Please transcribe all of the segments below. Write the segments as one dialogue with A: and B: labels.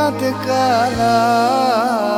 A: κάνατε καλά.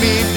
A: me